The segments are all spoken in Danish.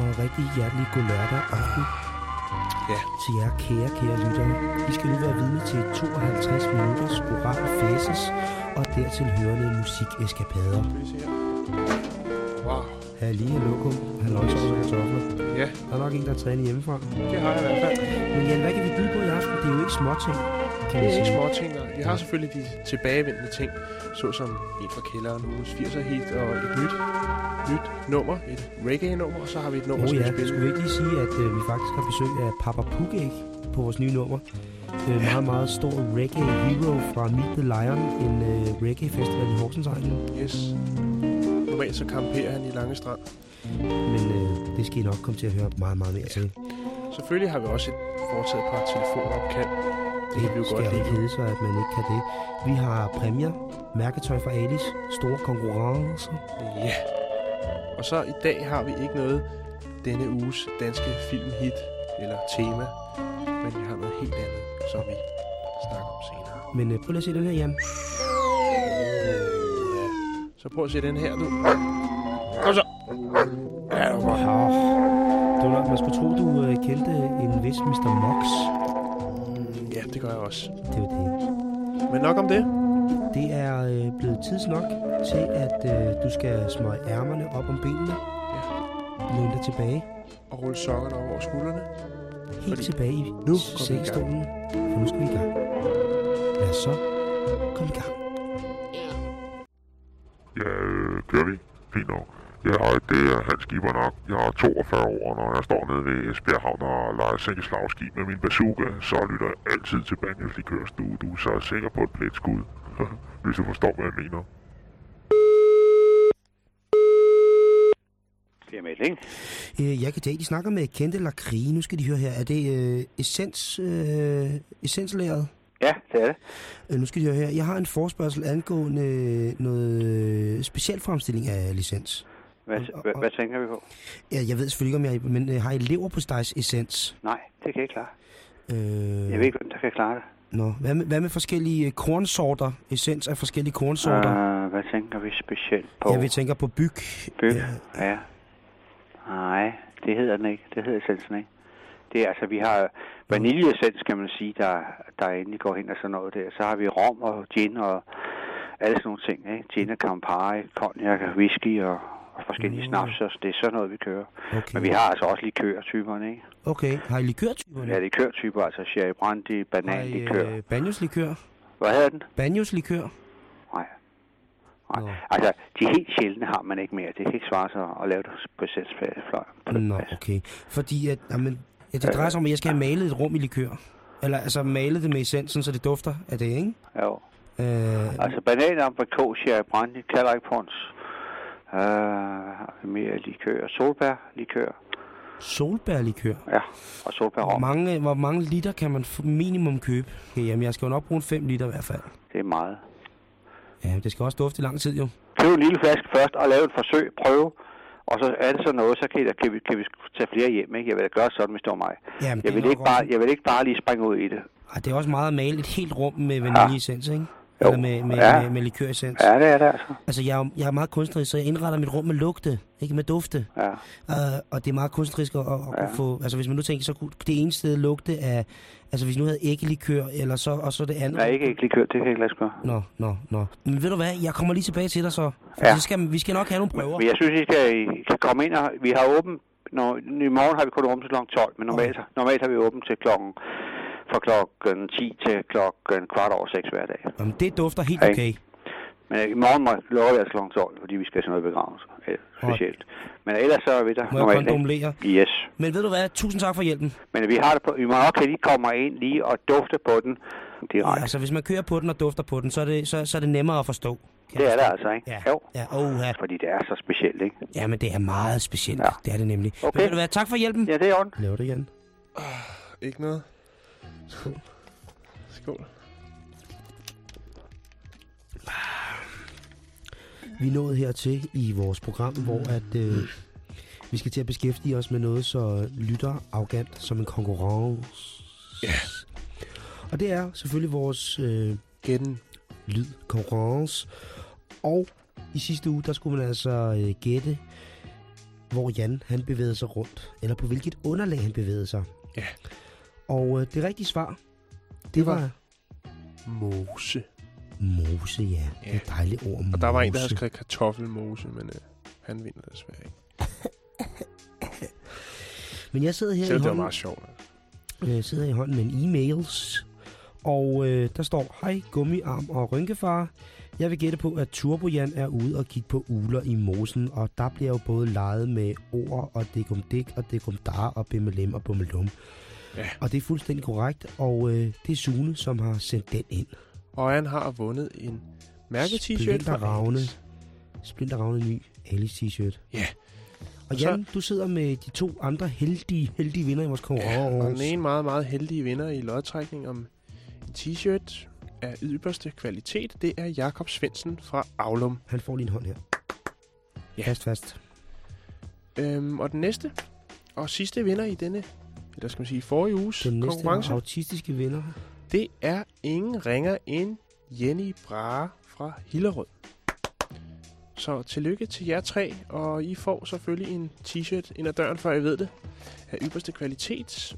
Og rigtig hjertelig god lørdag aften Ja. til jer kære, kære lyttere. I skal nu være vidne til 52 minutters oral faces og dertil hørende musikeskapader. Vi. Wow. Halli, lokum, halløjsovs og kartofler. Ja, Der er nok en, der er trænet hjemmefra. det har jeg i hvert fald. Men Jan, hvad kan vi byde på i aften? Det er jo ikke småting, kan Det er ikke sige. små ting, nej. De har selvfølgelig de tilbagevendende ting, såsom en fra kælderen, ugens 80'er hit og et nyt, nyt nummer, et reggae-nummer, og så har vi et nummer, Åh som oh, vi ja, spiller. skulle vi ikke lige sige, at øh, vi faktisk har besøg af Papa Pugæg på vores nye nummer. Øh, meget, meget stor reggae hero fra Meet the Lion, en øh, reggae festival i Horsensegnen. Yes. Normalt så kamperer han i Lange Strand. Men øh, det skal I nok komme til at høre meget, meget mere til. Selvfølgelig har vi også et foretaget par telefonopkald. Det kan vi jo godt lide. hedde sig, at man ikke kan det. Vi har præmier, mærketøj fra Alice, store konkurrencer. Ja. Og så i dag har vi ikke noget denne uges danske filmhit eller tema, men vi har noget helt andet, som vi snakker om senere. Men øh, prøv lige at se den her, Jan. Ja. Så prøv at se den her, du. Kom så. Ja, det var nok, man skulle tro, du øh, kendte en vis Mr. Mox. Ja, det gør jeg også. Det er det. Men nok om det. Det er øh, blevet tids nok til, at øh, du skal smøge ærmerne op om benene. Ja. Læn dig tilbage. Og rulle sokkerne over skuldrene. Helt Fordi tilbage i nu sengstolen. For nu skal vi i gang. Lad os så komme i gang. Ja, øh, kører vi? Fint nok. Ja, og det er Hans Giber nok. Jeg er 42 år, og når jeg står nede ved Esbjerg Havn og leger sænkeslagskib med min bazooka, så lytter jeg altid til Banjos Likørs. Du, du er så sikker på et pletskud. Hvis du forstår, hvad jeg mener. Det er melding. Øh, jeg kan tage, de snakker med Kente Lakri. Nu skal de høre her. Er det øh, essens, øh, essenslæret? Ja, det er det. Øh, nu skal de høre her. Jeg har en forspørgsel angående øh, noget øh, specialfremstilling af licens. Hvad, Og- hvad, og- hvad tænker vi på? Ja, jeg ved selvfølgelig ikke, om jeg men øh, har I lever på stejs essens? Nej, det kan jeg ikke klare. Øh, Jeg ved ikke, hvem der kan klare det. Nå, hvad med, hvad med forskellige øh, kornsorter? Essens af forskellige kornsorter? Uh, hvad tænker vi specielt på? Ja, vi tænker på byg. Byg? Ja, Ja. Nej, det hedder den ikke. Det hedder essensen ikke. Det er altså, vi har vaniljeessens, kan man sige, der, der endelig går hen og sådan noget der. Så har vi rom og gin og alle sådan nogle ting, ikke? Gin og Campari, cognac og whisky og, og forskellige Mm. snaps, og det er sådan noget, vi kører. okay. Men vi har altså også likørtyperne, ikke? Okay, har I likørtyperne? Ja, likørtyper, altså sherry brandy, banan, har I likør. øh, banjoslikør? Hvad hedder den? Banjoslikør? Nej. Nej. Nå. Altså, de helt sjældne har man ikke mere. Det kan ikke svare sig at lave det på selvsfløj. Nå, okay. Fordi at, jamen, ja, det drejer sig om, at jeg skal have malet et rum i likør. Eller altså malet det med essensen, så det dufter af det, ikke? Jo. Øh, Altså, banan, aprikos, sherry brandy. Øh, har vi mere likør. Solbær, likør. solbærlikør. Ja, og Hvor solbærrom. mange, hvor mange liter kan man minimum købe? Okay, jamen, jeg skal jo nok bruge en 5 liter i hvert fald. Det er meget. Ja, det skal også dufte i lang tid jo. Køb en lille flaske først og lave et forsøg, prøve. Og så er det så noget, så kan, da- kan, vi, kan vi tage flere hjem, ikke? Jeg vil da gøre sådan, hvis det var mig. Jamen, Jeg vil, ikke bare, jeg vil ikke bare lige springe ud i det. Ej, det er også meget at male et helt rum med vaniljeessens, ikke? Jo. Eller med, med, Ja. med, med likøressens. Ja, det er det altså. Altså, jeg er, jeg er meget kunstnerisk, så jeg indretter mit rum med lugte, ikke med dufte. Ja. Uh, og det er meget kunstnerisk at, at, Ja. få... Altså, hvis man nu tænker, så kunne det ene sted lugte af... Altså, hvis nu havde æggelikør, eller så, og så det andet... Er ikke, ikke likør, det kan jeg ikke lade gøre. Nå, nå, nå. Men ved du hvad, jeg kommer lige tilbage til dig så. For Ja. så skal, vi skal nok have nogle prøver. Men jeg synes, I skal, I kan komme ind og... Vi har åbent... Når, I morgen har vi kun åbent til kl. 12, men normalt, normalt har vi åbent til klokken fra klokken 10 til klokken kvart over 6 hver dag. Jamen, det dufter helt Hej. okay. Men øh, i morgen må, lukker vi altså kl. 12, fordi vi skal til noget begravelse. øh, Specielt. Men ellers så er vi der Må jeg normalt. ikke? kondomlere? Yes. Men ved du hvad, tusind tak for hjælpen. Men vi har det på... Vi må nok lige komme ind lige og dufte på den Ja, direkte. altså, hvis man kører på den og dufter på den, så er det, så, så er det nemmere at forstå. Det jeg er det altså, ikke? Ja, Jo. ja, oh, ja. Fordi det er så specielt, ikke? ja, men det er meget specielt. Ja. Det er det nemlig. Okay. Men ved du hvad, tak for hjælpen. Ja, det er ondt. Lav det igen. Ikke noget. Skål. Skål. Vi er nået hertil i vores program, hvor at, øh, vi skal til at beskæftige os med noget så lytter arrogant som en konkurrence. Ja. Og det er selvfølgelig vores øh, Gætten. lydkonkurrence. Og i sidste uge, der skulle man altså øh, gætte, hvor Jan han bevægede sig rundt. Eller på hvilket underlag han bevægede sig. Ja. Og øh, det rigtige svar, det, Det var- var Mose. mose, ja. ja. Det er et dejligt ord, mose. Og der var en, der havde skrevet kartoffelmose, men øh, han vinder desværre ikke. Men jeg sidder her Selvom i det var hånden, meget sjovt. altså. øh, sidder i hånden med en e-mails, og øh, der står, Hej, gummiarm og rynkefar. Jeg vil gætte på, at Turbojan er ude og kigge på uler i mosen, og der bliver jo både leget med ord og dekum dik og dekum dar og bimmelem og bummelum. Ja. Og det er fuldstændig korrekt, og øh, det er Sune, som har sendt den ind. Og han har vundet en mærke-t-shirt fra Splinterravne. Alice. Splinterravne ny Alice t-shirt. Ja. Og så- Jan, du sidder med de to andre heldige, heldige vinder i vores Ja, konkurrence. og den ene meget, meget heldige vinder i lodtrækning om en t-shirt af ypperste kvalitet, det er Jakob Svendsen fra Aulum. Han får lige en hånd her. Ja. Fast, fast. Øhm, og den næste og sidste vinder i denne, eller skal man sige forrige uges Den næste konkurrence, autistiske vinder. det er ingen ringer end Jenny Brahe fra Hillerød. Så tillykke til jer tre, og I får selvfølgelig en t-shirt ind ad døren, før I ved det, af ypperste kvalitet.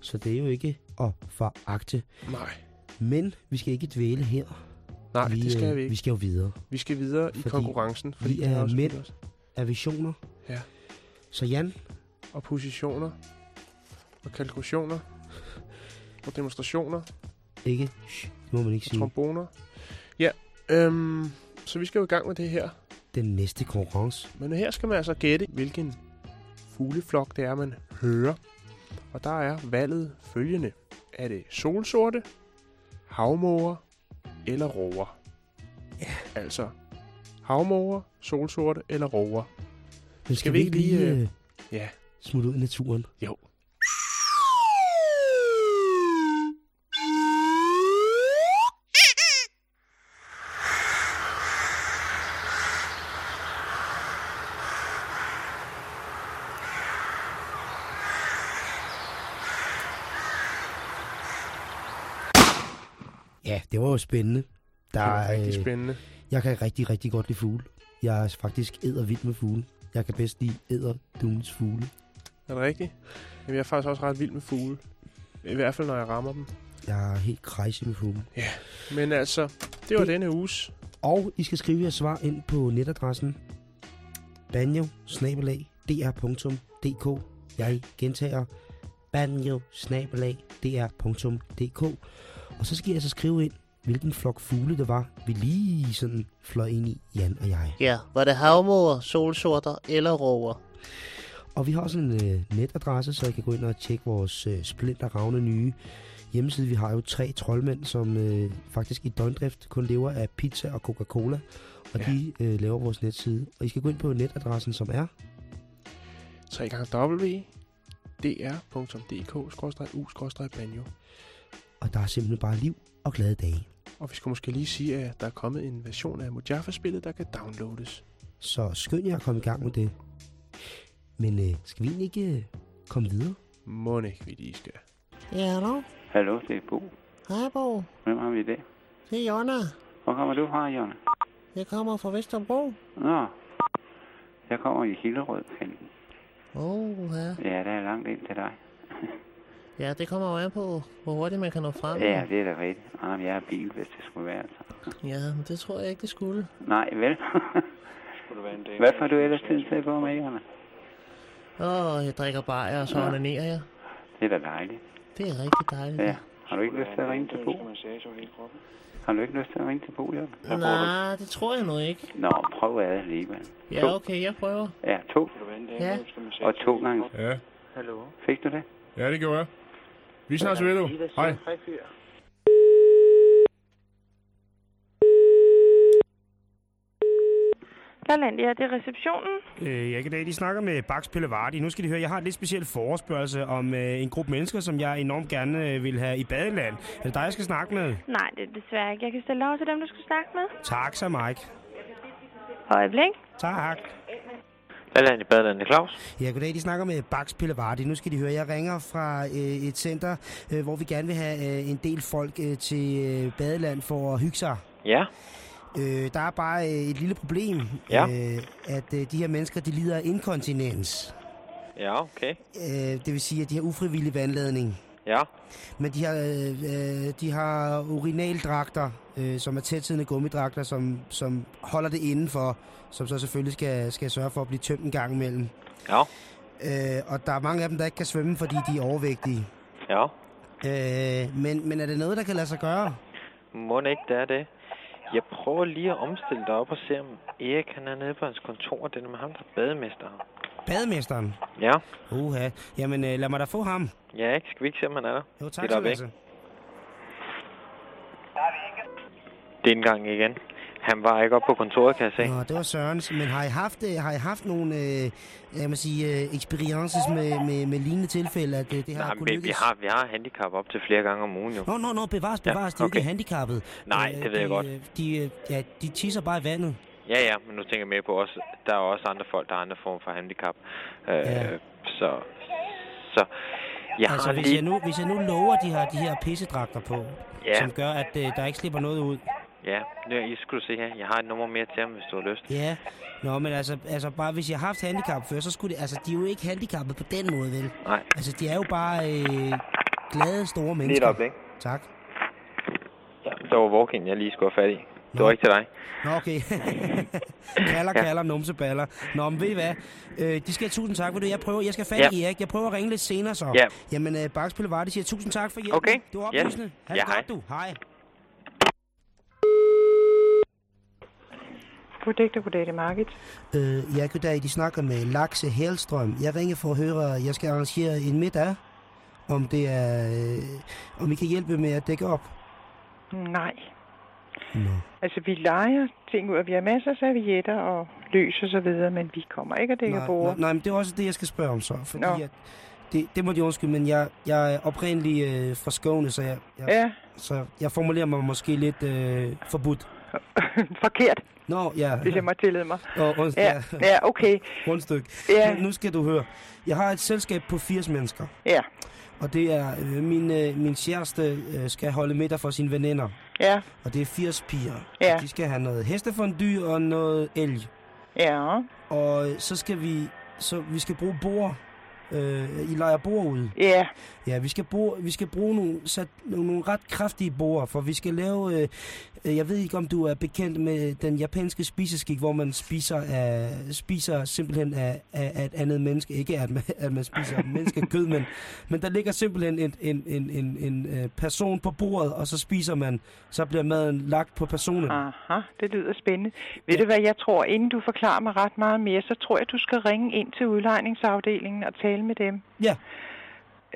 Så det er jo ikke at foragte. Nej, Men vi skal ikke dvæle her. nej, vi, det skal øh, vi ikke. Vi skal jo videre. Vi skal videre i Fordi konkurrencen, vi det er også mænd. Af visioner. Ja. Så Jan, og positioner og kalkulationer og demonstrationer, ikke? Shh, det må man ikke sige. tromboner. Ja, øhm, så vi skal jo i gang med det her. Den næste konkurrence. Men her skal man altså gætte, hvilken fugleflok det er, man hører. Og der er valget følgende. Er det solsorte, havmåger eller roer? Ja. Altså, havmåger, solsorte eller roer? Men Skal vi ikke lige, øh, øh, Ja, smutte ud i naturen? jo. Ja, det var jo spændende. Der, Det er rigtig øh, spændende. Jeg kan rigtig, rigtig godt lide fugle. Jeg er faktisk æder vild med fugle. Jeg kan bedst lide æder dunes fugle. Er det rigtigt? Jamen, jeg er faktisk også ret vild med fugle. I hvert fald, når jeg rammer dem. Jeg er helt crazy med fugle. Men altså, det var Det- denne uges. Og I skal skrive jeres svar ind på netadressen banjo Jeg gentager banjo Og så skal I altså skrive ind, hvilken flok fugle det var, vi lige sådan fløj ind i, Jan og jeg. Ja, var det havmåger, solsorter eller rover? Og vi har også en øh, netadresse, så I kan gå ind og tjekke vores øh, splinterravne nye hjemmeside. Vi har jo tre troldmænd, som øh, faktisk i døgndrift kun lever af pizza og Coca-Cola. Og Ja. de øh, laver vores netside. Og I skal gå ind på netadressen, som er 3 gange w dr.dk-u-banjo. Og der er simpelthen bare liv og glade dage. Og vi skal måske lige sige, at der er kommet en version af Mojaffa-spillet, der kan downloades. Så skynd jer at komme i gang med det. Men øh, skal vi egentlig ikke øh, komme videre? Må ikke, vi lige skal. Ja, hallo? Hallo, det er Bo. Hej, Bo. Hvem har vi i dag? Det er Jonna. Hvor kommer du fra, Jonna? Jeg kommer fra Vesterbro. Nå, jeg kommer i Hillerød. Åh, oh, ja. Ja, der er langt ind til dig. Ja, det kommer jo an på, hvor hurtigt man kan nå frem. Ja, det er da rigtigt. Ah, men jeg er bil, hvis det skulle være. Altså. ja men det tror jeg ikke, det skulle. Nej, vel? Hvad får du ellers tid til på med, Jonna? Åh, oh, jeg drikker bajer, og så Ja. onanerer jeg. Det er da dejligt. Det er rigtig dejligt. Ja. Har du ikke lyst til at ringe til Bo? Har du ikke lyst til at ringe til Bo? Så får du- Nej, det tror jeg nu ikke. Nå, prøv at alligevel. Ja, okay, jeg prøver. Ja, to. Ja. Og to gange. Ja, Fik du det? ja det gjorde jeg. Vi snakkes ved, du. Hej. Lalandia, det er receptionen. Øh, jeg kan da, de snakker med Bax Pillevardi. Nu skal de høre, jeg har en lidt speciel forespørgsel om øh, en gruppe mennesker, som jeg enormt gerne øh, vil have i badeland. Er det dig, jeg skal snakke med? Nej, det er desværre ikke. Jeg kan stille over til dem, du skal snakke med. Tak, så Mike. Øjeblik. Tak. Badeland i Badeland, det er Claus. Ja, goddag. De snakker med Bax Pillevardi. Nu skal de høre, jeg ringer fra øh, et center, øh, hvor vi gerne vil have øh, en del folk øh, til øh, badeland for at hygge sig. Ja, Øh, der er bare øh, et lille problem, Ja. øh, at øh, de her mennesker, de lider af inkontinens. Ja, okay. Øh, det vil sige, at de har ufrivillig vandladning. Ja. Men de har, øh, øh, de har urinaldragter, øh, som er tætsiddende gummidragter, som, som holder det indenfor, som så selvfølgelig skal, skal sørge for at blive tømt en gang imellem. Ja. Øh, og der er mange af dem, der ikke kan svømme, fordi de er overvægtige. Ja. Øh, men, men er det noget, der kan lade sig gøre? Må ikke, det er det. Jeg prøver lige at omstille dig op og se, om Erik han er nede på hans kontor. Det er med ham, der er bademester. Bademesteren? Ja. Uha. Jamen, øh, lad mig da få ham. Ja, ikke? Skal vi ikke se, om han er der? Jo, tak ikke? have. Det er en gang igen. Han var ikke oppe på kontoret, kan jeg se. Nå, det var Sørens. Men har I haft, øh, har I haft nogle øh, jeg må sige, øh, experiences med, med, med lignende tilfælde, at øh, det har Nej, kunnet vi, lykkes? vi, har, vi har handicap op til flere gange om ugen, jo. Nå, nå, nå, bevares, bevares. Ja, de er jo okay. ikke handicappet. Nej, det ved de, jeg godt. øh, De, øh, ja, de tisser bare i vandet. Ja, ja, men nu tænker jeg mere på også, der er også andre folk, der har andre former for handicap. Øh, Ja. Så, så jeg altså, har hvis, lige... jeg nu, hvis jeg nu lover, at de har de her pissedragter på, Ja. som gør, at øh, der ikke slipper noget ud. Ja, nu jeg skulle se her. Jeg har et nummer mere til ham, hvis du har lyst. Ja, nå, men altså, altså bare hvis jeg har haft handicap før, så skulle det, altså, de er jo ikke handicappet på den måde, vel? Nej. Altså, de er jo bare øh, glade, store mennesker. Lige et øjeblik. Tak. Ja, der var walk jeg lige skulle have fat i. Det Nå. var ikke til dig. Nå, okay. kalder, Ja. kalder, numseballer. Nå, men ved I hvad? Øh, de skal have tusind tak for det. Jeg prøver, jeg skal fat Ja. i Erik. Jeg prøver at ringe lidt senere så. Ja. Jamen, øh, Bakspille Varde siger tusind tak for hjælpen. Okay. Det var Ja. oplysende. Ha' det Ja, hej. godt, du. Hej. Goddag, goddag, Margit. Øh, ja, goddag. De snakker med Lakse Helstrøm. Jeg ringer for at høre, jeg skal arrangere en middag. Om det er... Øh, om I kan hjælpe med at dække op. Nej. Nå. Altså, vi leger ting ud, og vi har masser af servietter og løs og så videre, men vi kommer ikke at dække nej, bord. nej, nej, men det er også det, jeg skal spørge om så. Fordi Nå. at, det, det må de undskylde, men jeg, jeg er oprindeligt øh, fra Skåne, så jeg, jeg, Ja. så jeg formulerer mig måske lidt øh, forbudt. Forkert, Nå, ja. hvis jeg må tillade mig. Og, und, Ja, ja, okay. Rundstykke. Ja. Nu, nu skal du høre. Jeg har et selskab på 80 mennesker. Ja. Og det er, øh, min, øh, min kæreste øh, skal holde middag for sine veninder. Ja. Og det er 80 piger. Ja. Og de skal have noget hestefondy og noget elg. Ja. Og øh, så skal vi, så vi skal bruge bord. Øh, I leger bord ud. Ja. Ja, vi skal bruge, vi skal bruge nogle, sat, nogle, ret kraftige bord, for vi skal lave... Øh, jeg ved ikke, om du er bekendt med den japanske spiseskik, hvor man spiser, af, spiser simpelthen af, af, af et andet menneske. Ikke at man, at man spiser menneskekød, men, men der ligger simpelthen en, en, en, en, en øh, person på bordet, og så spiser man, så bliver maden lagt på personen. Aha, det lyder spændende. Ved du hvad, jeg tror, inden du forklarer mig ret meget mere, så tror jeg, du skal ringe ind til udlejningsafdelingen og tale med dem. Ja.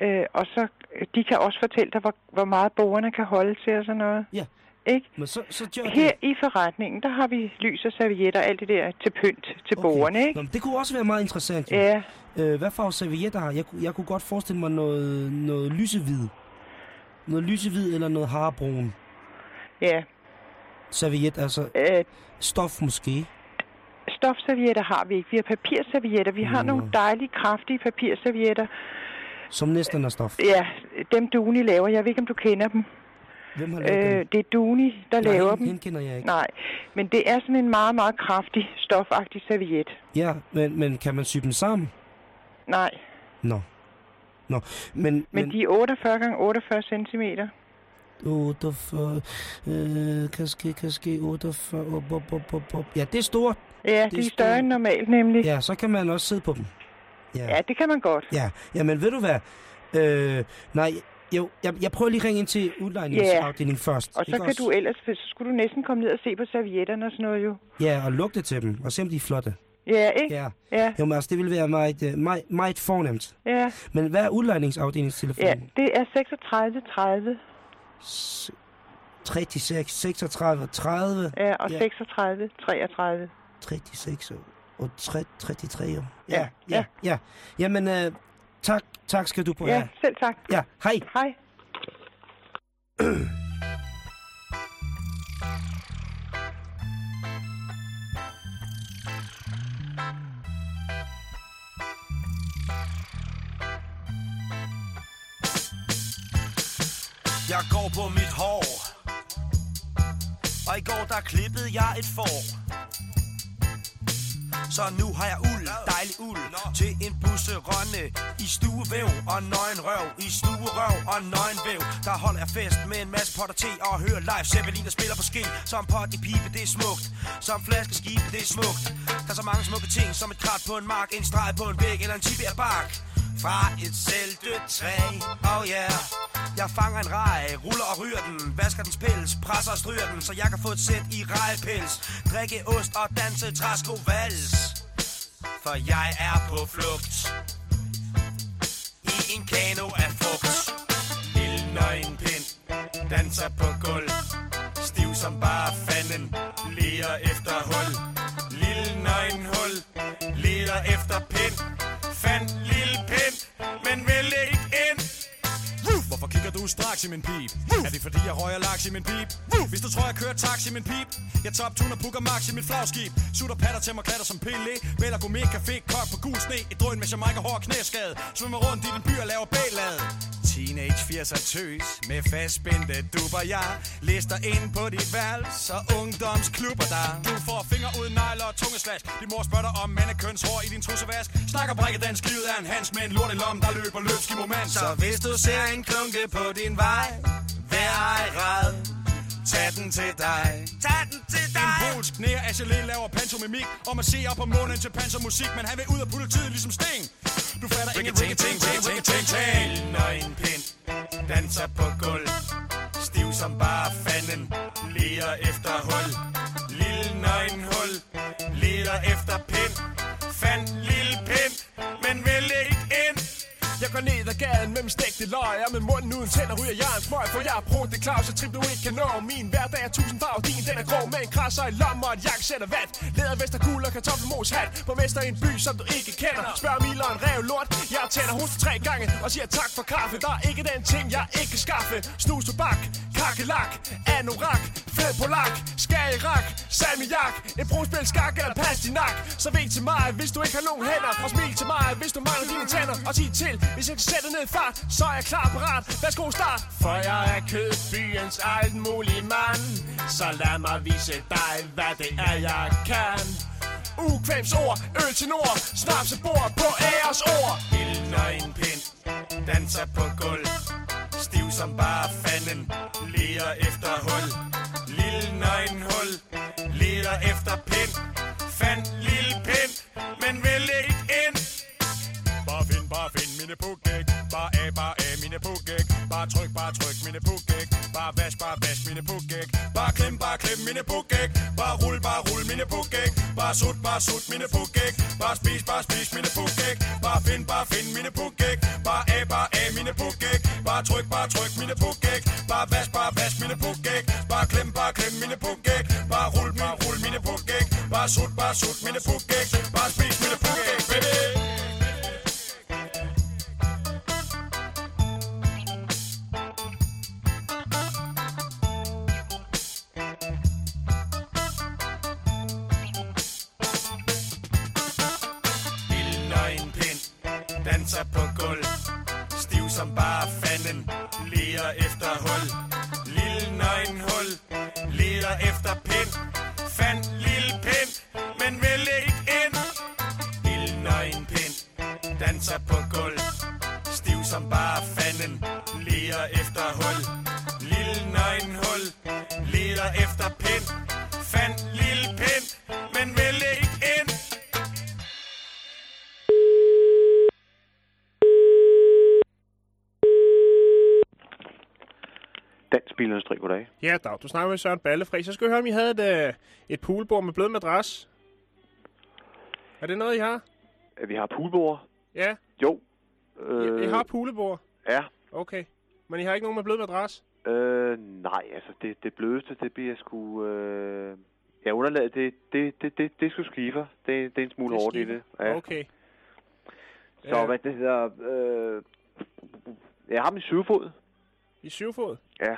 Øh, og så, de kan også fortælle dig, hvor, hvor meget borgerne kan holde til og sådan noget. Ja. Ikke? Men så, så gør Her i forretningen, der har vi lys og servietter, alt det der til pynt til okay. bordene, ikke? Nå, det kunne også være meget interessant. Jo. Ja. Øh, hvad farve servietter har? Jeg, kunne- jeg kunne godt forestille mig noget, noget lysehvid. Noget lysehvid eller noget harbrun. Ja. Serviet, altså Øh, stof måske. stofservietter har vi ikke. Vi har papirservietter. Vi har Nå. nogle dejlige, kraftige papirservietter. Som næsten er stof. Ja, dem Duni laver. Jeg ved ikke, om du kender dem. Hvem har lavet Øh, det er Duni, der Nej, laver hende- dem. hende kender jeg ikke. Nej, men det er sådan en meget, meget kraftig, stofagtig serviet. Ja, men, men kan man sy dem sammen? Nej, Nå. Nå, men... men, men de er 48 gange 48 cm. 48, øh, kan ske, kan ske, 48, op, op, op, op, op. Ja, det er stort. Ja, Det de er større end normalt nemlig. Ja, så kan man også sidde på dem. Ja, det kan man godt. Ja, jamen ved du hvad? Øh, nej, jo, jeg, jeg prøver lige at ringe ind til udlejningsafdelingen først. Og så kan også? du ellers, så skulle du næsten komme ned og se på servietterne og sådan noget jo. Ja, og lugte til dem, og se om de er flotte. Ja, ikke? Ja. Ja. Jo, men altså, det vil være meget, øh, meget, meget fornemt. Ja, Men hvad er udlejningsafdelingstelefonen? ja. det er 36 30. 36, 36, 30. Ja, og 36 33. 36 og 30, 33. Ja, Ja, ja, ja. Jamen, øh, tak, tak skal du på Ja, selv tak. Ja, hej. Hej. Jeg går på mit hår Og i går der klippede jeg et får så nu har jeg uld, dejlig uld Til en busserønne I stuevæv og nøgen røv I stuerøv og nøgen væv. Der holder jeg fest med en masse potter te Og hører live Zeppelin der spiller på ske Som pot i pipe, det er smukt. Som flaskeskib, det er smukt. Der er så mange smukke ting Som et krat på en mark En streg på en væg eller en tibia-bark fra et selvdødt træ, oh yeah. Jeg fanger en rej, ruller og ryger den. Vasker dens pels, presser og stryger den Så jeg kan få et sæt i rejpels. Drikke ost og danse træsko vals. For jeg er på flugt. I en kano af frugt Lille nøgenpind Danser på gulv. Stiv som bare fanden. Leder efter hul. Lille nøgenhul Leder efter pind. Fand lille pind. Kigger du straks i min pip? Er det fordi jeg røger laks i min pip? Hvis du tror jeg kører taxi i min pip Jeg top tuner pukker max i mit flagskib. Sutter patter til mig klatter som pille. Vælger gourmet café, kok på gul sne. Et drøn med Jamaica hår og knæskade. Svømmer rundt i den by og laver bælade Teenage 80'er tøs Med fastspændte dubber jeg Lister ind på dit værelse Og ungdomsklubber der Du får fingre uden negler og tungeslash Din mor spørger dig om mandekønshår i din trussevask Snakker brækket dansk livet er en hans Med en lort i lom, der løber løbsk i moment Så hvis du ser en klunke på din vej Vær ej ræd Tag den til dig. Tag den til dig. En polsk nære Achelé laver pantomimik Om at se op på månen til pansermusik Men han vil ud af politiet ligesom Sten Du fatter ingen ting, ting, ting, ting, ting, ting Lille nøgenpind Danser på gulv. Stiv som bare fanden. Leder efter hul. Lille nøgenhul. Leder efter pind. Fand lille pind jeg går ned ad gaden med min stegte løg Og med munden uden tænder ryger jeg en smøg. For jeg er brugt det Claus, jeg trip du ikke kan nå Min hverdag er tusind farver, din den er grå. Med en krasser i lommen og et jakkesæt og vat Leder vest og gul og kartoffelmos hat. På mester i en by, som du ikke kender. Spørg Miller en rev lort. Jeg tænder hos tre gange og siger tak for kaffe. Der er ikke den ting, jeg ikke kan skaffe. Snus, tobak, kakelak, anorak Fed polak, skagerak, salmiak. En brugspil skak eller pastinak. Så ved til mig, hvis du ikke har nogen hænder. Og smil til mig, hvis du mangler dine tænder. Og sig til, hvis jeg kan sætte ned i fart Så er jeg klar parat, værsgo start. For jeg er kødbyens alt mulig mand. Så lad mig vise dig, hvad det er jeg kan. Ukvæms ord, øl til nord. Snaps bord på æres ord. Lille pind. Danser på gulv. Stiv som bare fanden. Leder efter hul. Lille nøgenhul Leder efter pind. Fand lille pind Men vil mine pukæk Bare tryk, bare tryk mine pukæk Bare vask, bare vask mine pukæk Bare klem, bare klem mine pukæk Bare rul, bare rul mine pukæk Bare sut, bare sut mine pukæk Bare spis, bare spis mine pukæk Bare find, bare find mine pukæk Bare af, bare af mine pukæk Bare tryk, bare tryk mine pukæk Bare vask, bare vask mine pukæk Bare klem, bare klem mine pukæk Bare rul, bare rul mine pukæk Bare sut, bare sut mine pukæk Bare spis mine pukæk, dag. Du snakker med Søren Ballefri. Så skal vi høre, om I havde et, øh, et poolbord med blød madras. Er det noget, I har? Vi har poolbord. Ja. Jo. Øh... I, I har poolebord? Ja. Okay. Men I har ikke nogen med blød madras? Øh, nej, altså det, det blødeste, det bliver sgu... Øh... Ja, underlaget, det, det, det, det, det er sgu skifer. Det, det er en smule hårdt i det. Ja. Okay. Så Ja. hvad det hedder... Øh... Jeg har min syvfod. I syvfod? Ja.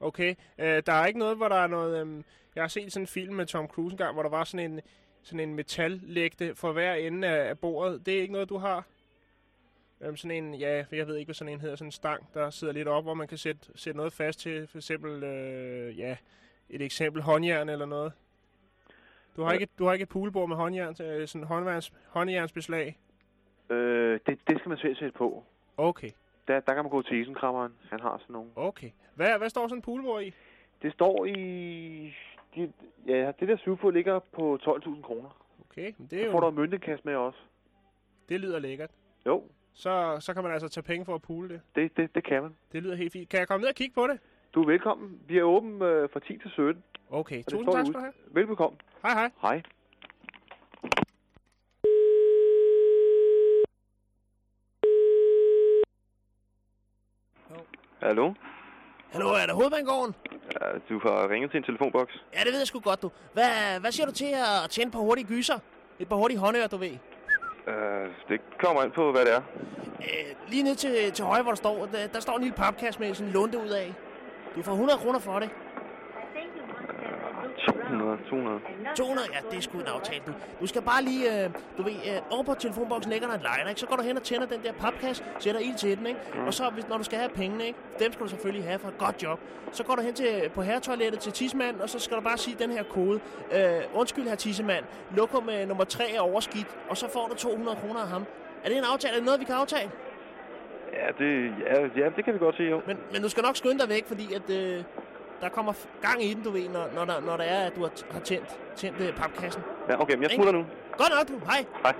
Okay. Øh, der er ikke noget, hvor der er noget... Øhm, jeg har set sådan en film med Tom Cruise engang, hvor der var sådan en, sådan en metallægte for hver ende af, af bordet. Det er ikke noget, du har? Øhm, sådan en, ja, jeg ved ikke, hvad sådan en hedder, sådan en stang, der sidder lidt op, hvor man kan sætte, sætte noget fast til, for eksempel, øh, ja, et eksempel håndjern eller noget? Du har, ikke, du har ikke et poolbord med håndjern, øh, sådan håndjerns, håndjernsbeslag? Øh, det, det skal man selv sætte på. Okay. Der, der kan man gå til isenkrammeren. Han har sådan nogle. Okay. Hvad, hvad står sådan en poolbord i? Det står i... De, ja, det der syvfod ligger på 12.000 kroner. Okay, men det er Så jo... får du en møntekast med også. Det lyder lækkert. Jo, Så, så kan man altså tage penge for at poole det. det, det, det kan man. Det lyder helt fint. Kan jeg komme ned og kigge på det? Du er velkommen. Vi er åben øh, fra 10 til 17. Okay, Og tusind tak skal du have. Velbekomme. Hej hej. Hej. Hallo? Hallo, er det Hovedbanegården? Ja, du har ringet til en telefonboks. Ja, det ved jeg sgu godt, du. Hvad, hvad siger du til at tjene på hurtige gyser? Et par hurtige håndører, du ved. Uh, det kommer an på, hvad det er. Øh, lige ned til, til højre, hvor der står, der, der står en lille papkasse med sådan en lunde ud af. Du får 100 kroner for det. 200, 200. 200, ja, det er sgu en aftale, du. Du skal bare lige, øh, du ved, øh, over på telefonboksen ligger der en lejr, ikke? Så går du hen og tænder den der papkasse, sætter ild til den, ikke? Mm. Og så, hvis, når du skal have pengene, ikke? Dem skal du selvfølgelig have for et godt job. Så går du hen til, på herretoilettet til tissemand, og så skal du bare sige den her kode. Øh, undskyld, her tissemand. Lokum med nummer 3 er overskidt, og så får du 200 kroner af ham. Er det en aftale? Er det noget, vi kan aftale? Ja, det, ja, ja, det kan vi godt se, jo. Men, men du skal nok skynde dig væk, fordi at, øh, der kommer gang i den, du ved, når, når, der, når der er, at du har, har tændt, tændt øh, papkassen. Ja, okay, men jeg smutter nu. Godt nok, du. Hej. Hej.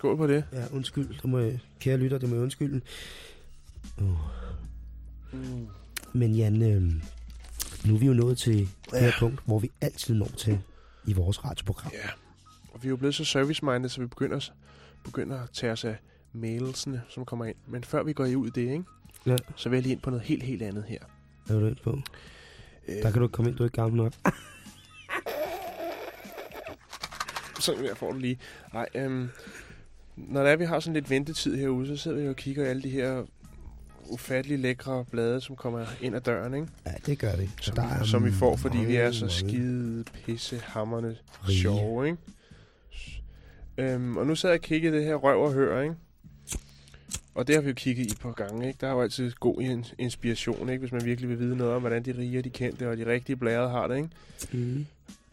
Skål på det. Ja, undskyld. Det må jeg, kære lytter, det må jeg undskylde. Oh. Mm. Men Jan, øh, nu er vi jo nået til det her punkt, hvor vi altid når til i vores radioprogram. Ja. Og vi er jo blevet så service-minded, så vi begynder, begynder at tage os af mailsene, som kommer ind. Men før vi går ud i det, ikke? Ja. så vil jeg lige ind på noget helt, helt andet her. Er du ind på? Øh. Der kan du komme ind, du er ikke gammel nok. Sådan der får du lige. Nej, øhm, når det er, vi har sådan lidt ventetid herude, så sidder vi og kigger i alle de her ufattelig lækre blade, som kommer ind ad døren, ikke? Ja, det gør vi. Som, der er som vi får, fordi vi er så skide pissehammerne sjove, ikke? Øhm, og nu sad jeg og kiggede det her røv og hør, ikke? Og det har vi jo kigget i på gange, ikke? Der er jo altid god in- inspiration, ikke? Hvis man virkelig vil vide noget om, hvordan de rige og de kendte og de rigtige blære har det, ikke? Mm.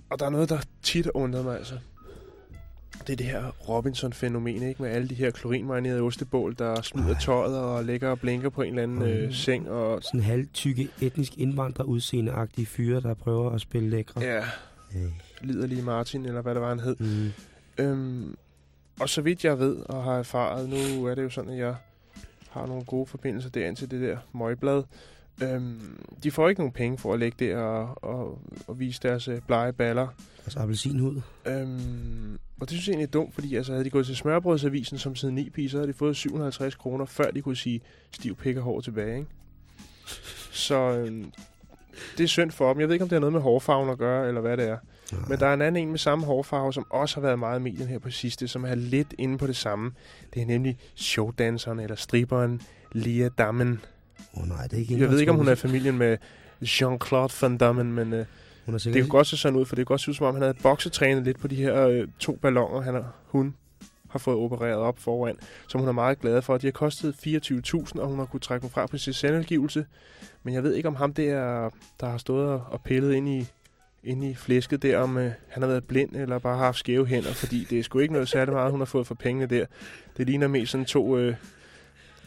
Og der er noget, der tit har undret mig, altså. Det er det her Robinson-fænomen, ikke? Med alle de her klorinmarinerede ostebål, der smider tøjet og ligger og blinker på en eller anden øh, seng. Og, Sådan halvtykke, etnisk indvandrer udseende fyre, der prøver at spille lækre. ja, liderlige Martin, eller hvad det var, han hed. Mm. Øhm, og så vidt jeg ved og har erfaret, nu er det jo sådan, at jeg har nogle gode forbindelser derind til det der møgblad. Øhm, de får ikke nogen penge for at lægge der og, og, og vise deres øh, blege baller. Altså appelsinhud. Øhm, og det synes jeg egentlig er dumt, fordi altså, havde de gået til smørbrødsavisen som siden 9 pi, så havde de fået 750 kroner, før de kunne sige stiv pik og hår tilbage. Ikke? Så øhm, det er synd for dem. Jeg ved ikke, om det har noget med hårfarven at gøre, eller hvad det er. Men der er en anden en med samme hårfarve, som også har været meget i medien her på sidste, som er lidt inde på det samme. Det er nemlig showdanseren eller striberen Lia Dammen. Åh oh, nej, det er ikke Jeg ved ikke, om hun er i familien med Jean-Claude Van Damme, men øh, Hun er det kan godt se sådan ud, for det kan godt se ud, som om han havde boksetrænet lidt på de her øh, to ballonger, han hun har fået opereret op foran, som hun er meget glad for. De har kostet 24.000, og hun har kunnet trække dem fra på sin selvangivelse. Men jeg ved ikke om ham der, der har stået og- og pillet ind i, ind i flæsket der, om øh, han har været blind eller bare har haft skæve hænder, fordi det er sgu ikke noget særligt meget, hun har fået for pengene der. Det ligner mest sådan to øh,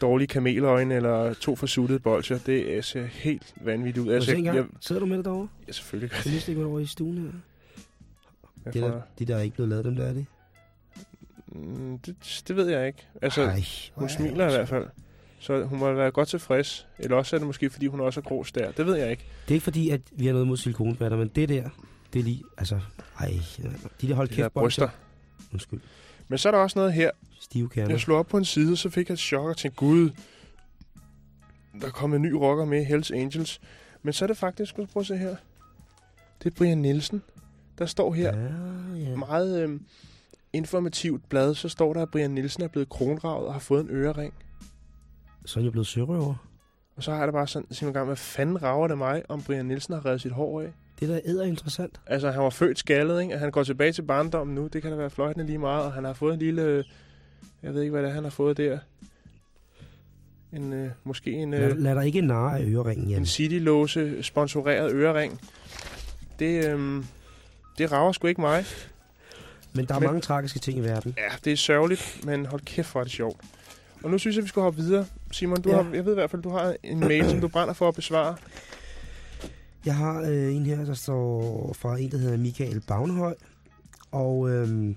dårlige kameløjne eller to forsuttede bolcher. Det øh, ser helt vanvittigt ud. Jeg Altså, engang? jeg, Sidder du med det derovre? ja, selvfølgelig gør Jeg det. ikke, over i stuen her. Jeg Det der, de der er ikke blevet lavet, dem der er det. Mm, det, det ved jeg ikke. Altså, Ej, hun er smiler i hvert fald. Så hun må være godt tilfreds. Eller også er det måske, fordi hun også er grå stær. Det ved jeg ikke. Det er ikke fordi, at vi har noget mod silikonbatter, men det der, det er lige, altså, ej, de der hold De kæft der bolcher. bryster. Undskyld. Men så er der også noget her. Stive kerner. Jeg slog op på en side, så fik jeg et chok og tænkte, gud, der er kommet en ny rocker med, Hells Angels. Men så er det faktisk, prøve at se her. Det er Brian Nielsen. Der står her Ja, ja. meget øhm, informativt blad, så står der, at Brian Nielsen er blevet kronravet og har fået en ørering. Så er jo blevet sørøver. Og så har jeg da bare sådan, sådan gang, hvad fanden rager det mig, om Brian Nielsen har reddet sit hår af? Det der æder interessant. Altså, han var født skaldet, ikke? At han går tilbage til barndommen nu, det kan da være fløjtende lige meget, og han har fået en lille, øh, jeg ved ikke, hvad det er, han har fået der. En, øh, måske en, Lad, øh, lad dig ikke narre af øreringen, en Jan. City-låse sponsoreret ørering. Det, øh, det rager sgu ikke mig. Men der er Men- mange tragiske ting i verden. Ja, det er sørgeligt, men hold kæft, hvor er det sjovt. Og nu synes jeg, vi skal hoppe videre. Simon, du ja. har, jeg ved i hvert fald, du har en mail, som du brænder for at besvare. Jeg har øh, en her, der står fra en, der hedder Michael Bagnhøj. Og øh,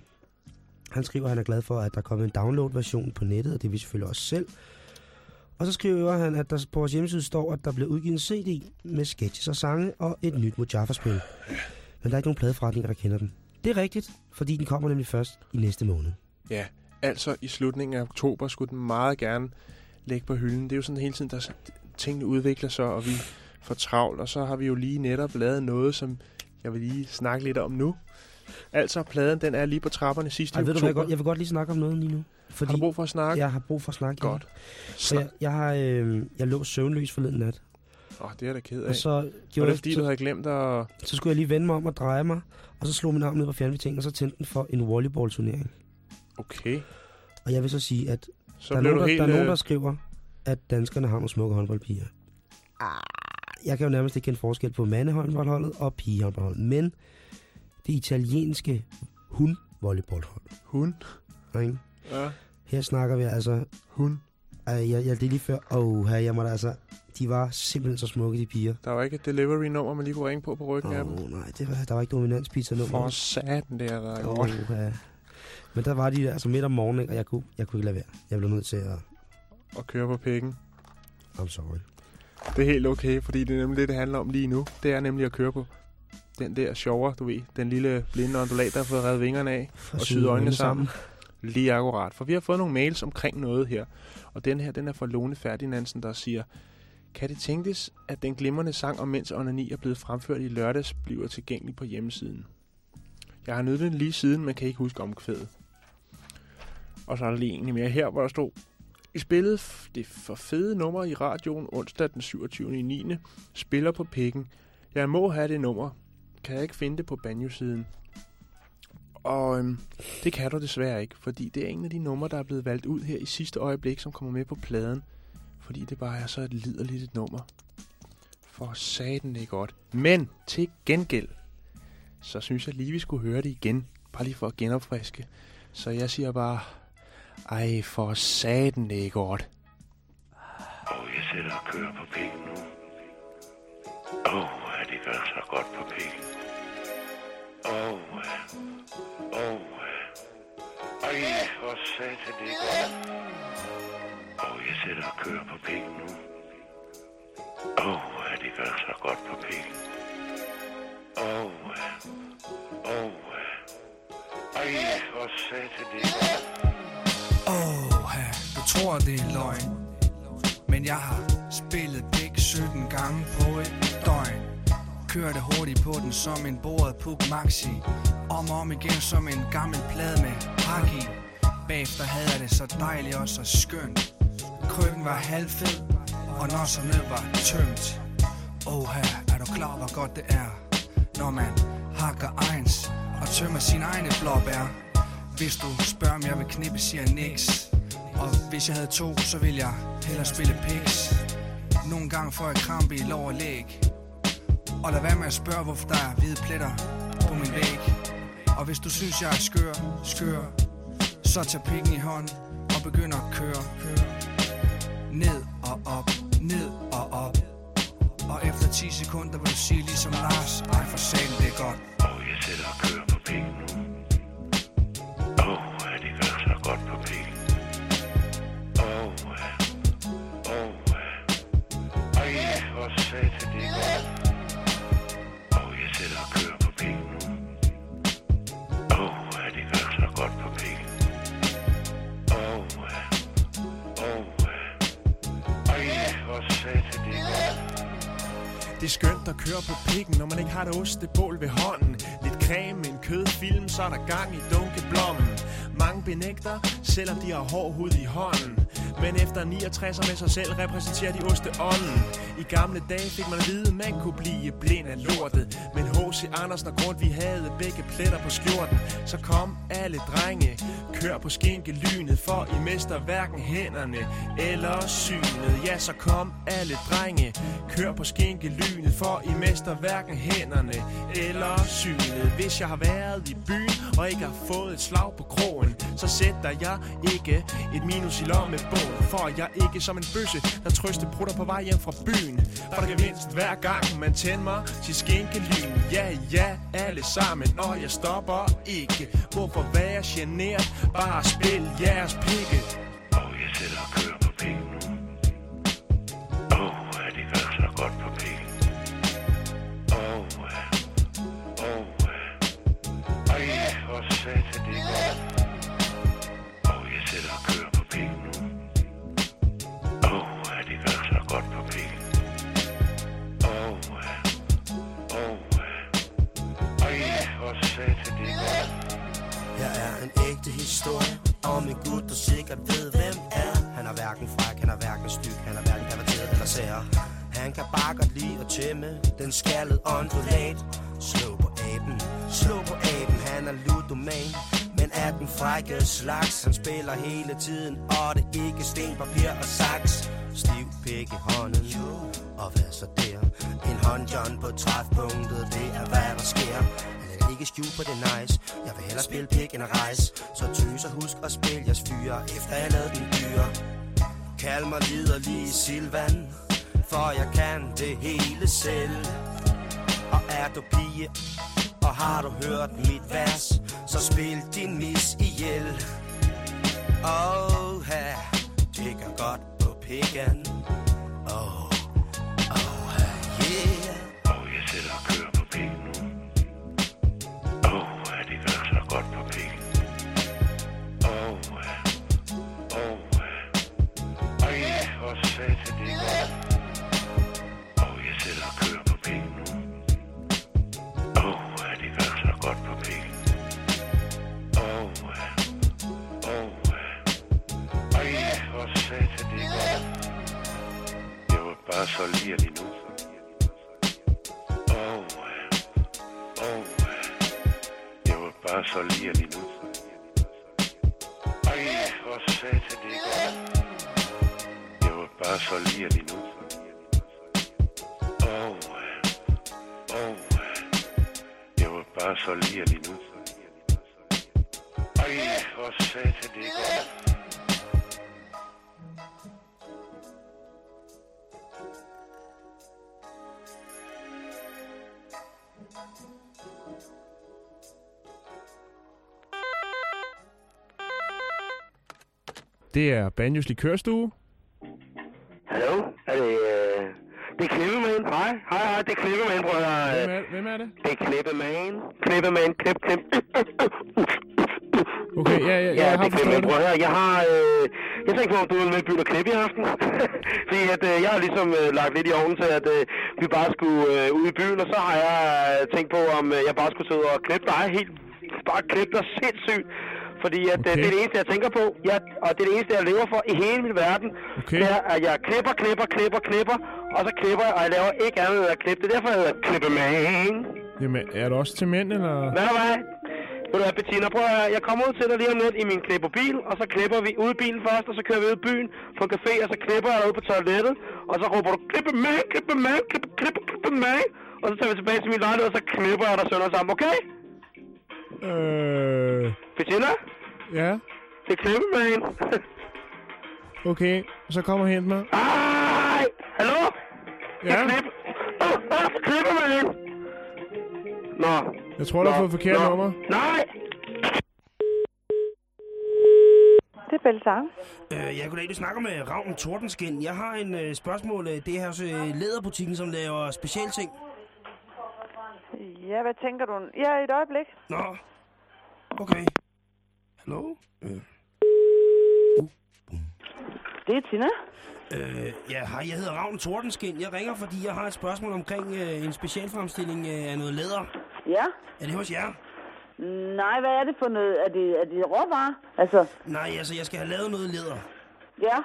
han skriver, at han er glad for, at der er kommet en download-version på nettet, og det er vi selvfølgelig også selv. Og så skriver han, at der på vores hjemmeside står, at der bliver udgivet en CD med sketches og sange og et nyt Mojaffa-spil. Men der er ikke nogen pladeforretninger, der kender den. Det er rigtigt, fordi den kommer nemlig først i næste måned. Ja, altså i slutningen af oktober skulle den meget gerne lægge på hylden. Det er jo sådan hele tiden, der tingene udvikler sig, og vi får travlt. Og så har vi jo lige netop lavet noget, som jeg vil lige snakke lidt om nu. Altså, pladen den er lige på trapperne sidste Ej, ved du oktober. hvad, jeg, godt, jeg vil godt lige snakke om noget lige nu. Fordi Har du brug for at snakke? jeg har brug for at snakke. ja. Godt. Så jeg, jeg, har, øh, jeg lå søvnløs forleden nat. Åh, det er da ked af. Og så, Var gjorde det fordi, så, du havde glemt at... så skulle jeg lige vende mig om og dreje mig, og så slog min arm ned på fjernbetjeningen, og så tændte den for en volleyballturnering. Okay. Og jeg vil så sige, at Så der, er nogen, du der, helt... der er nogen, der øh, skriver, at danskerne har nogle smukke håndboldpiger. Ah, jeg kan jo nærmest ikke kende forskel på mandehåndboldholdet og pigehåndboldholdet, men det italienske hun-volleyballhold. Hun? Ikke? Ja. Her snakker vi altså... Hun? Ej, jeg, jeg, det er lige før... Åh, oh, her, jeg må da altså... De var simpelthen så smukke, de piger. Der var ikke et delivery-nummer, man lige kunne ringe på på ryggen Åh, af dem. oh, nej, det var, der var ikke dominanspizza nummer. For satan, det er der godt. ja. Men der var de altså midt om morgenen, og jeg kunne, jeg kunne ikke lade være. Jeg blev nødt til at... Og køre på pikken. I'm sorry. Det er helt okay, fordi det er nemlig det, det handler om lige nu. Det er nemlig at køre på den der sjovere, du ved. Den lille blinde ondulat, der har fået reddet vingerne af For og syet øjnene sammen. Lige akkurat. For vi har fået nogle mails omkring noget her. Og den her, den er fra Lone Ferdinandsen, der siger, kan det tænkes, at den glimrende sang om mens onani er blevet fremført i lørdags, bliver tilgængelig på hjemmesiden? Jeg har nydet den lige siden, men kan ikke huske omkvædet. Og så er der lige egentlig mere her, hvor der stod, i spillet det for fede nummer i radioen onsdag den 27. i 9. Spiller på pikken. Jeg må have det nummer. Kan jeg ikke finde det på banjo-siden? Og øhm, det kan du desværre ikke, fordi det er en af de numre, der er blevet valgt ud her i sidste øjeblik, som kommer med på pladen. Fordi det bare er så et liderligt et nummer. For satan det er godt. Men til gengæld, så synes jeg lige, vi skulle høre det igen. Bare lige for at genopfriske. Så jeg siger bare, ej for satan det er godt. Og jeg sætter og kører på pikken nu. Åh, oh, det gør så godt på pikken. Åh, oh, åh, oh, ej, for satan, det er godt. Og jeg sætter og kører på pikken nu. Åh, oh, det gør så godt på pikken. Åh, åh, ej, for satan, det er godt. Åh, oh, du tror det er løgn. Men jeg har spillet Big 17 gange på et døgn. Kørte hurtigt på den som en bordet Puk Maxi. Om og om igen som en gammel plade med hak i Bagefter havde jeg det så dejligt og så skønt. Krøkken var halvfed Og nosserne var tømt. Åh, her, er du klar hvor godt det er Når man hakker ejens Og tømmer sin egne blåbær? Hvis du spørger, om jeg vil knippe, siger jeg niks. Og hvis jeg havde to, så ville jeg hellere spille piks. Nogle gange får jeg krampe i lov og læg. Og lad være med at spørge, hvorfor der er hvide pletter på min væg. Og hvis du synes, jeg er skør, skør, så tag pikken i hånd og begynder at køre, køre. Ned og op, ned og op. Og efter 10 sekunder vil du sige ligesom Lars, ej for salen, det er godt. Og jeg sætter og kører på pikken nu. At når man ikke har et ostebål ved hånden. Lidt creme, en kødfilm, så er der gang i dunkeblommen. Mange benægter, selvom de har hård hud i hånden. Men efter 69 med sig selv repræsenterer de osteånden. I gamle dage fik man at vide, at man kunne blive blind af lortet. Men H.C. Andersen og Grund, vi havde begge pletter på skjorten. Så kom alle drenge, kør på skinkelynet, for I mister hverken hænderne eller synet. Ja, så kom alle drenge, kør på skinkelynet, for I mister hverken hænderne eller synet. Hvis jeg har været i byen og ikke har fået et slag på krogen, så sætter jeg ikke et minus i lommebogen, for jeg ikke som en bøsse, der trøste brutter på vej hjem fra byen. For der kan mindst hver gang man tænder mig til skænkelyn. Ja, ja, alle sammen, og jeg stopper ikke. Hvorfor være generet? Bare spil jeres pikke. Skaldet ondulat. Slå på aben, slå på aben, han er ludoman. Men er den frække slags, han spiller hele tiden, og det ikke sten, papir og saks. Stiv pik i hånden, og hvad så der? En håndjohn på træfpunktet, det er hvad der sker. Han ikke skjul på det nice, jeg vil hellere spille pik end at rejse. Så tøs og husk at spille jeres fyre, efter jeg lavede den dyre. Kald mig liderlig Silvan, for jeg kan det hele selv. Og er du pige, og har du hørt mit vers, så spil din mis ihjel. Oh, her, det gør godt på pikken. Oh, oh, yeah. Og jeg sætter og kører på pikken nu. Åh, oh, det gør så godt på pikken. Jeg bare så lige lige nu. Åh, åh, jeg var bare så lige lige nu. Ej, hvor satan, det er godt. Jeg var bare så lige lige nu. Åh, oh, åh, jeg var bare så lige lige nu. Ej, hvor satan, det er godt. Det er Banjos Likørstue. Hallo? Er det... Øh... Det er Klippemand. Hej, hej, hej, det er Klippemand, brødre. Hvem er, hvem er det? Det er Klippemand. Klippemand, klip, klip. Okay, ja, ja, ja, jeg har det forstået det. brødre. Jeg har... Øh... Jeg tænkte på, om du vil med bytte klip i aften. Fordi at, øh, jeg har ligesom øh, lagt lidt i ovnen til, at øh, vi bare skulle øh, ud i byen, og så har jeg øh, tænkt på, om øh, jeg bare skulle sidde og klippe dig helt... Bare klippe dig sindssygt. Fordi at, okay. Okay. det er det eneste, jeg tænker på. Jeg, og det er det eneste, jeg lever for i hele min verden. Okay. Det er, at jeg klipper, klipper, klipper, klipper, og så klipper jeg, og jeg laver ikke andet end at klippe. Det er derfor, jeg hedder klippemand. Jamen, er det også til mænd, eller? Er hvad? Ved du hvad, Bettina, prøv at. Jeg kommer ud til dig lige om lidt i min klipperbil, og så klipper vi ud i bilen først, og så kører vi ud i byen på en café, og så klipper jeg ud på toilettet, og så råber du, klippe med, klippe med, klippe, klippe, klippe med. Og så tager vi tilbage til min lejlighed, og så knipper jeg dig sønder sammen, okay? Øh, Bettina, ja, det er klippemagen. okay. Så kom og hent mig. Ej, hallo? Ja? Klip. Åh, åh, klippemagen. Nå. Jeg tror, du har Nå, fået forkert nå. nummer. Nej! Det er Belsang. Øh, jeg kunne da snakke med Ravn Tordenskin. Jeg har en øh, spørgsmål. Øh, Det er her øh, læderbutikken, som laver specialting. Ja, hvad tænker du? Ja, et øjeblik. Nå, okay. Hallo? Øh. Det er Tina. Øh, ja, hej, jeg hedder Ravn Tordenskin. Jeg ringer, fordi jeg har et spørgsmål omkring øh, en specialfremstilling øh, af noget læder. Ja. Er det hos jer? Nej, hvad er det for noget? Er det, er det råvarer? Altså, Nej, altså, jeg skal have lavet noget læder. ja.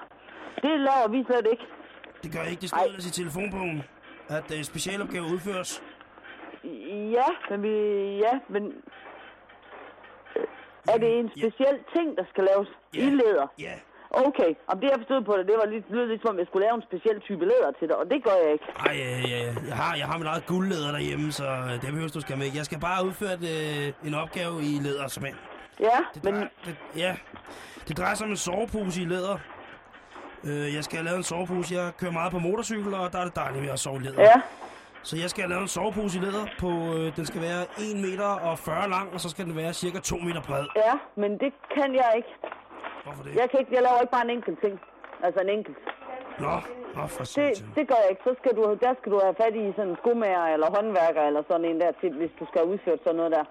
Det laver vi slet ikke. Det gør jeg ikke. Det står ellers i telefonbogen, at øh, specialopgaver udføres. Ja, men vi... Ja, men... Øh, Er det en speciel ting, der skal laves i læder? Ja. Okay, om det jeg forstod på det, det var lidt, lød lidt som, om jeg skulle lave en speciel type læder til dig, og det gør jeg ikke. Ej, øh, ja, jeg, har, jeg har mit eget guldlæder derhjemme, så det behøver du skal med. Jeg skal bare udføre et, øh, en opgave i læder, som. Ja, det men... Drejer, det, ja, det drejer sig om en sovepose i læder. Øh, jeg skal have lavet en sovepose. Jeg kører meget på motorcykel, og der er det dejligt med at sove i læder. Ja. Så jeg skal have lavet en sovepose i læder. På, øh, den skal være 1 meter og 40 lang, og så skal den være cirka 2 meter bred. Ja, men det kan jeg ikke. Hvorfor det? Jeg, kan ikke, jeg laver ikke bare en enkelt ting. Altså en enkelt. Nå, nå for Det, det gør jeg ikke. Så skal du, der skal du have fat i sådan en skomager eller håndværker eller sådan en der til, hvis du skal have udført sådan noget der.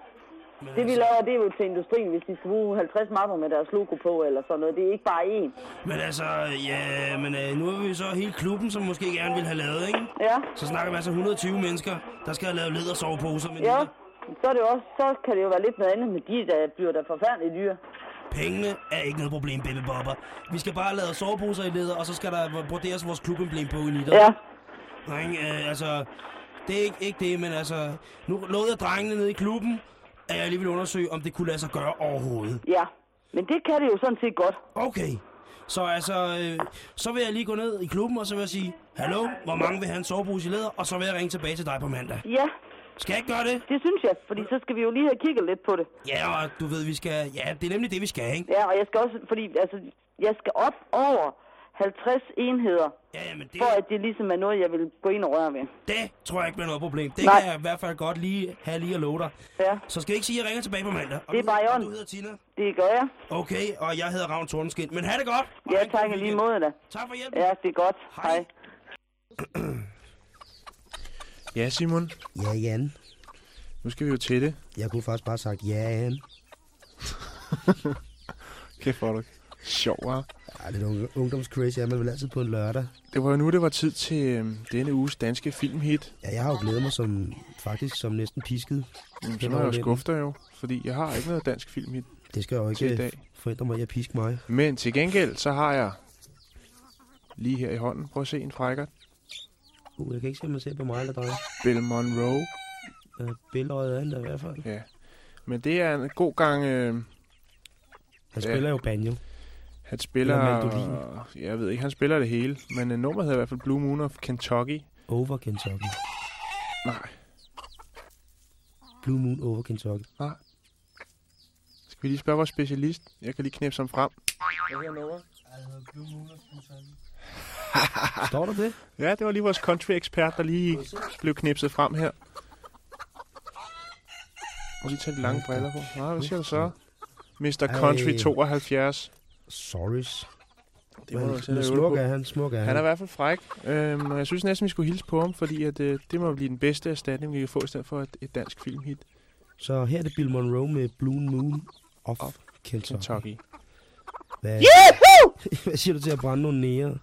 Men det vi altså- laver, det er jo til industrien, hvis de skal bruge 50 mapper med deres logo på eller sådan noget. Det er ikke bare én. Men altså, ja, men øh, nu er vi så hele klubben, som måske gerne vil have lavet, ikke? Ja. Så snakker vi altså 120 mennesker, der skal have lavet ledersoveposer med Ja, så, er det også, så kan det jo være lidt noget andet med de, der bliver der forfærdeligt dyre. Pengene er ikke noget problem, baby bobber. Vi skal bare lave soveposer i leder, og så skal der broderes vores klubemblem på i liter. Ja. Nej, øh, altså, det er ikke, ikke det, men altså, nu lovede jeg drengene nede i klubben, at jeg lige vil undersøge, om det kunne lade sig gøre overhovedet. Ja, men det kan det jo sådan set godt. Okay. Så altså, øh, så vil jeg lige gå ned i klubben, og så vil jeg sige, Hallo, hvor mange vil have en sovepose i læder? Og så vil jeg ringe tilbage til dig på mandag. Ja. Skal jeg ikke gøre det? Det synes jeg, fordi så skal vi jo lige have kigget lidt på det. Ja, og du ved, vi skal... Ja, det er nemlig det, vi skal, ikke? Ja, og jeg skal også, fordi altså, jeg skal op over 50 enheder, ja, jamen det... for at det ligesom er noget, jeg vil gå ind og røre ved. Det tror jeg ikke bliver noget problem. Det Nej. kan jeg i hvert fald godt lige have lige at love dig. Ja. Så skal jeg ikke sige, at jeg ringer tilbage på mandag. Og Det er du, bare og orden. Du hedder Tina? Det gør jeg. Okay, og jeg hedder Ravn Tordenskind. Men have det godt. Ja, tak lige måde da. Tak for hjælpen. Ja, det er godt. Hej. Ja, Simon. Ja, Jan. Nu skal vi jo til det. Jeg kunne faktisk bare have sagt ja, Jan. Kæft, hvor du sjov, hva'? Ja, lidt ung- ungdomscrazy er man vel altid på en lørdag. Det var jo nu, det var tid til øhm, denne uges danske filmhit. Ja, jeg har jo glædet mig som, faktisk som næsten pisket. Jamen, så hen må jeg jo skuffe jo, fordi jeg har ikke noget dansk filmhit Det skal jo til i ikke dag. forhindre mig i at piske mig. Men til gengæld, så har jeg lige her i hånden, prøv at se en frækkert. Uh, jeg kan ikke se, om man ser på mig eller dig. Bill Monroe. Uh, Billøjet er han der i hvert fald. Ja. Men det er en god gang... Øh, Han spiller jo banjo. Han spiller... Eller. Jeg ved ikke, han spiller det hele. Men uh, nummeret hedder i hvert fald Blue Moon of Kentucky. Over Kentucky. Nej. Blue Moon over Kentucky. Nej. Skal vi lige spørge vores specialist? Jeg kan lige knæppe som frem. Hvad her nummer? Står der det? Ja, det var lige vores country-ekspert, der lige blev knipset frem her. Må lige tage de lange briller på. Nej, hvad siger du så? Mr. Country Ej. 72. Sorries. Det må du selv men smuk er han, smuk er Han han. er i hvert fald fræk, øhm, og jeg synes næsten, vi skulle hilse på ham, fordi at, øh, det må blive den bedste erstatning, vi kan få i stedet for et, et dansk filmhit. Så her er det Bill Monroe med Blue Moon of, of Kentucky. Kentucky. Hvad, hvad siger du til at brænde nogle nære?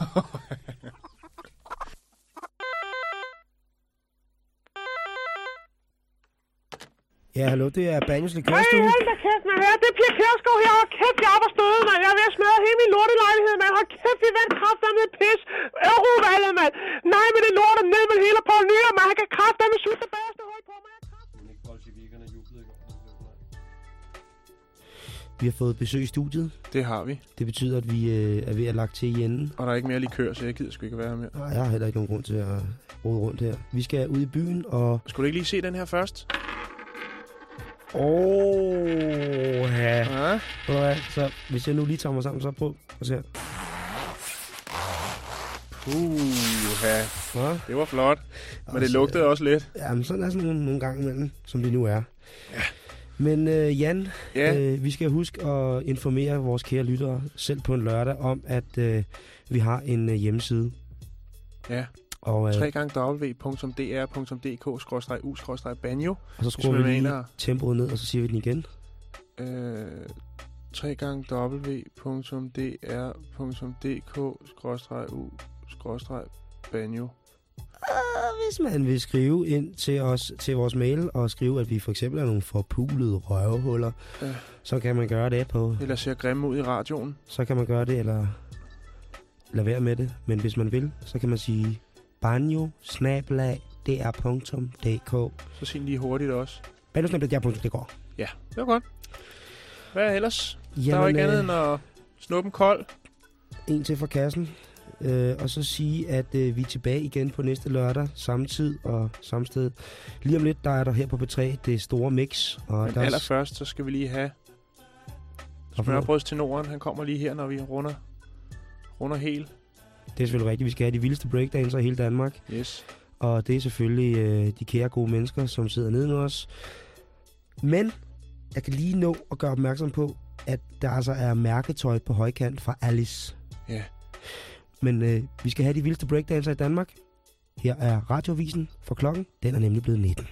Ja, hallo, det er Banjos Likørstue. Hold da kæft, man. Ja, det er Pia Kjærsgaard her. Hold kæft, jeg er oppe og støde, mand. Jeg er ved at smadre hele min lortelejlighed, mand. Hold kæft, vi vandt kraftedeme pis. Eurovalget, mand. Nej, men det lortet ned med hele på nyere, mand. Han kan kraftedeme sutte det bagerste hul på, mand. Vi har fået besøg i studiet. Det har vi. Det betyder, at vi øh, er ved at lagt til i enden. Og der er ikke mere likør, så jeg gider sgu ikke være her mere. Nej, jeg har heller ikke nogen grund til at rode rundt her. Vi skal ud i byen, og... Skulle du ikke lige se den her først? Åh, ja. ja. ja. Så hvis jeg nu lige tager mig sammen, så prøv at se her. Puha. Det var flot. Men det Også, lugtede også lidt. Jamen, sådan er sådan nogle, nogle gange imellem, som det nu er. Ja. Men øh, Jan, Ja. øh, vi skal huske at informere vores kære lyttere selv på en lørdag om, at øh, vi har en øh, hjemmeside. Ja. Og, øh, www.dr.dk-u-banjo og så skruer vi lige mener, tempoet ned, og så siger vi den igen. øh, www.dr.dk-u-banjo Hvis man vil skrive ind til os til vores mail og skrive, at vi for eksempel er nogle forpulede røvhuller, Ja. så kan man gøre det på... Eller ser grimme ud i radioen. Så kan man gøre det, eller lade være med det. Men hvis man vil, så kan man sige banjo Så sig den lige hurtigt også. banjo Ja, det var godt. Hvad er ellers? der Jamen, var ikke andet øh, end at snuppe en kold. En til fra kassen. Øh, og så sige, at øh, vi er tilbage igen på næste lørdag, samme tid og samme sted. Lige om lidt, der er der her på B3 det store mix. Og Men der er- allerførst, så skal vi lige have smørbrøds til Norden. Han kommer lige her, når vi runder, runder helt. Det er selvfølgelig rigtigt. Vi skal have de vildeste breakdancer i hele Danmark. Yes. Og det er selvfølgelig øh, de kære gode mennesker, som sidder nede med os. Men jeg kan lige nå at gøre opmærksom på, at der altså er mærketøj på højkant fra Alice. Ja. Men øh, vi skal have de vildeste breakdancer i Danmark. Her er radiovisen for klokken. Den er nemlig blevet 19.